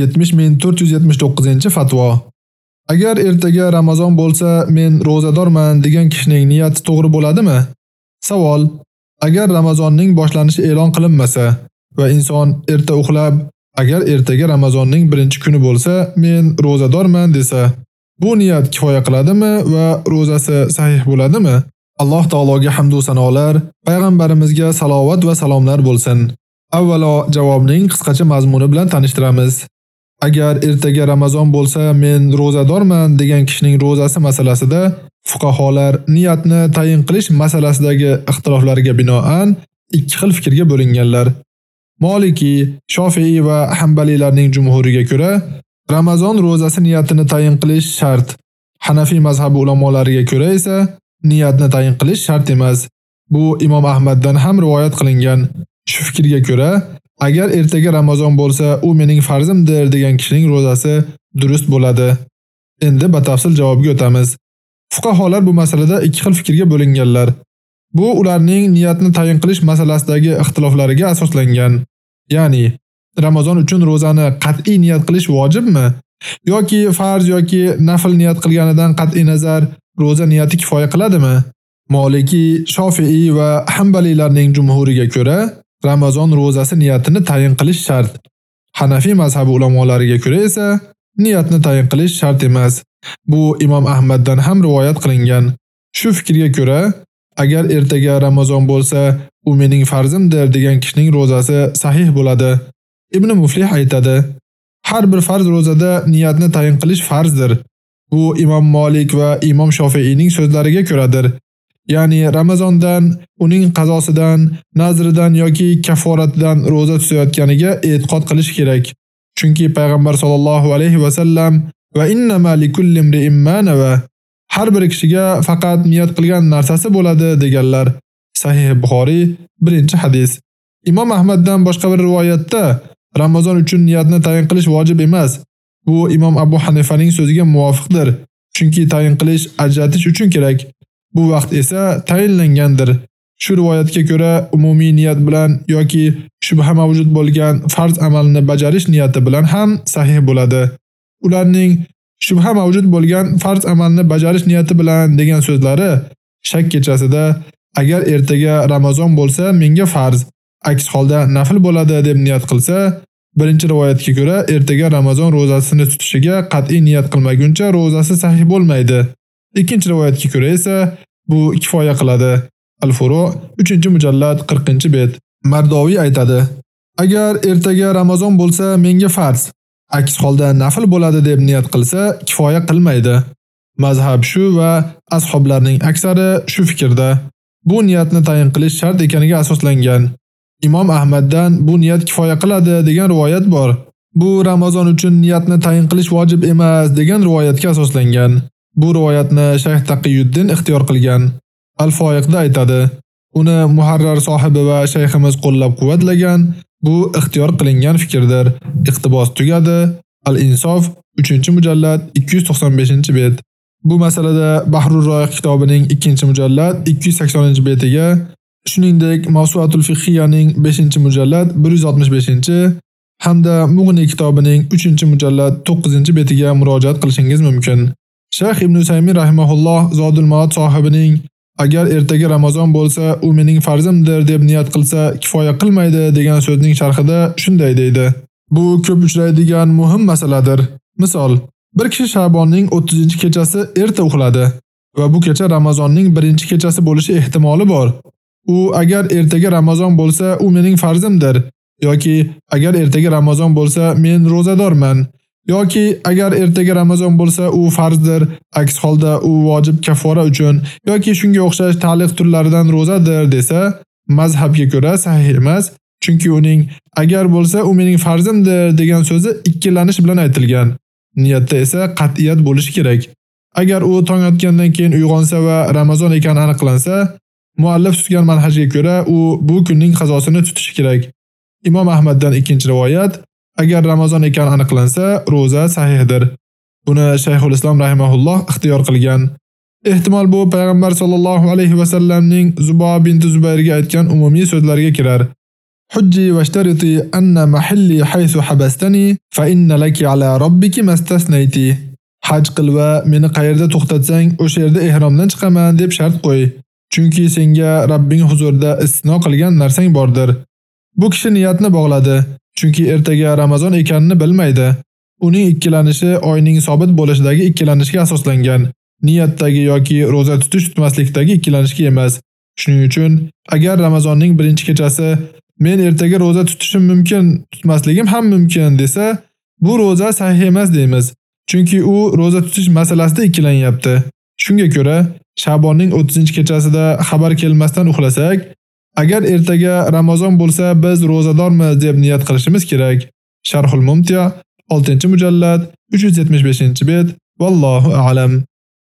70479-fatvo. Agar ertaga Ramazon bo'lsa, men rozadorman degan kishining niyati to'g'ri bo'ladimi? Savol: Agar Ramazonning boshlanishi e'lon qilinmasa va inson erta uxlab, agar ertaga Ramazonning birinchi kuni bo'lsa, men rozadorman desa, bu niyat kifoya qiladimi va rozasi sahih bo'ladimi? Alloh taologa hamd va sanolar, payg'ambarimizga salovat va salomlar bo'lsin. Avvalo javobning qisqacha mazmuni bilan tanishtiramiz. Agar ertaga Ramazon bo'lsa, men rozadorman degan kishining rozasi masalasida fuqaholar niyatni tayin qilish masalasidagi ixtiloflarga binoan ikki xil fikrga bo'linganlar. Maliki, Shofiy va Hanbalilarning jumhuriga ko'ra, Ramazon rozasi niyatini tayin qilish shart. Hanafi mazhabi ulamolariga ko'ra esa niyatni tayin qilish shart emas. Bu Imom Ahmaddan ham rivoyat qilingan. Shu fikrga ko'ra, Agar ertaga Ramazon bo'lsa, u mening farzimdir degan kishining rozasi durust bo'ladi. Endi batafsil javobga o'tamiz. Fuqaholar bu masalada ikki xil fikrga bo'linganlar. Bu ularning niyatni tayin qilish masalasidagi ixtiloflariga asoslangan. Ya'ni Ramazon uchun rozani qat'iy niyat qilish vojibmi yoki farz yoki nafl niyat qilganidan qat'iy nazar roza niyati kifoya qiladimi? Maliki, Shofi'i va Hanbalilarning jumhuriga ko'ra Ramazon rozasi niyatini tayin qilish shart. Hanafi mazhabi ulamolariga ko'ra esa niyatni tayin qilish shart emas. Bu Imom Ahmaddan ham rivoyat qilingan. Shu fikrga ko'ra, agar ertaga Ramazon bo'lsa, u mening farzimdir degan kishining rozasi sahih bo'ladi. Ibn Muflih aytadi: Har bir farz rozada niyatni tayin qilish farzdir. Bu Imom Malik va Imom Shofiiyning so'zlariga ko'radir. Ya'ni Ramazondan, uning qazosidan, nazridan yoki kaforatidan roza tutayotganiga e'tiqod qilish kerak. Chunki payg'ambar sollallohu alayhi va sallam va innama likulli imrin ma nawa har bir kishiga faqat niyat qilgan narsasi bo'ladi deganlar. Sahih Buxoriy 1-hadis. Imom Ahmaddan boshqa bir rivoyatda Ramazon uchun niyatni tayin qilish vojib emas. Bu Imom Abu Hanifaning so'ziga muvofiqdir. Chunki tayin qilish ajratish uchun kerak. Bu vaqt esa tayinlangandir. Shu rivoyatga ko'ra umumiy niyat bilan yoki shubha mavjud bo'lgan farz amalni bajarish niyati bilan ham sahih bo'ladi. Ularning shubha mavjud bo'lgan farz amalni bajarish niyati bilan degan so'zlari shak kechasida agar ertaga Ramazon bo'lsa menga farz, aks holda nafil bo'ladi deb niyat qilsa, birinchi rivoyatga ko'ra ertaga Ramazon rozasini tutishiga qat'iy niyat qilmaguncha rozasi sahih bo'lmaydi. Ikkinchi rivoyatga ko'ra esa bu kifoya qiladi. Al-Furo 3-mujallad 40-bet. Mardoviy aytadi: Agar ertaga Ramazon bo'lsa menga farz, aks holda nafil bo'ladi deb niyat qilsa kifoya qilmaydi. Mazhab shu va ashoblarning aksari shu fikrda. Bu niyatni tayin qilish shart ekaniga asoslangan. Imom Ahmaddan bu niyat kifoya qiladi degan rivoyat bor. Bu Ramazon uchun niyatni tayin qilish vojib emas degan rivoyatga asoslangan. Bu rivoyatni Shayx Taqiyuddin ixtiyor qilgan. Al-Foyiqda aytadi: Uni muharrar sohibi va shayximiz qo'llab-quvvatlagan, bu ixtiyor qilingan fikrdir. Iqtibos tugadi. Al-Insof 3-mujallad 295-bet. Bu masalada Bahrur Royiq kitobining 2-mujallad 280-betiga, shuningdek Mawsuatul Fiqhiyaning 5-mujallad 165 hamda Mughni kitobining 3-mujallad 9-betiga murojaat qilishingiz mumkin. Shayx Ibn Usaymin rahimahulloh Zodul Ma'od sohibining agar ertaga Ramazon bo'lsa, u mening farzimdir deb niyat qilsa kifoya qilmaydi degan so'zning sharhida shunday deydi. Bu ko'p uchraydigan muhim masaladir. Misol, bir kishi Shabonning 30-kechasi erta uxladi va bu kecha Ramazonning 1-kechasi bo'lishi ehtimoli bor. U agar ertaga Ramazon bo'lsa, u mening farzimdir yoki agar ertaga Ramazon bo'lsa, men rozadorman yoki agar ertaga Ramazon bo'lsa, u farzdir, aks holda u vojib kafora uchun yoki shunga o'xshash ta'liq turlaridan rozadir desa, mazhabga ko'ra sahih emas, chunki uning agar bo'lsa, u mening farzimdir degan so'zi ikkilanish bilan aytilgan. Niyatda esa qat'iyat bo'lishi kerak. Agar u tong otgandan keyin uyg'onsa va Ramazon ekani aniqlansa, muallif tutgan manhajga ko'ra u bu kunning qazosini tutishi kerak. Imom Ahmaddan ikkinchi rivoyat Agar Ramazon ekan aniqlansa, roza sahihdir. Buni Shayxul Islom rahimahulloh ixtiyor qilgan. Ehtimol bu payg'ambar sollallohu alayhi va sallamning Zubo bint Zubayrga aytgan umumiy so'zlariga kirar. Hujji va shtariti anna mahalli haythu habastani fa inna laki ala robbiki mastasnayti. Haj qil va meni qayerda to'xtatsang, o'sha yerda ihromdan chiqaman deb shart qo'y. Chunki senga Rabbing huzurida istino qilgan narsang bordir. Bu kishi niyatni bog'ladi. Chunki ertaga Ramazon ekanini bilmaydi. Uning ikkilanishi oyning sobit bo'lishidagi ikkilanishga asoslangan. Niyatdagi yoki roza tutish tutmaslikdagi ikkilanishga emas. Shuning uchun agar Ramazonning birinchi kechasi men ertaga roza tutishim mumkin, tutmasligim ham mumkin desa, bu roza sahih emas deymiz. Chunki u roza tutish masalasida ikkilanyapti. Shunga ko'ra, Shabonning 30-kechasida xabar kelmasdan uxlasak, agar ertaga Ramazon bo'lsa, biz rozadormiz deb niyat qilishimiz kerak. Sharhul Mumtiya 6-mujallad 375-bet. Vallohu a'lam.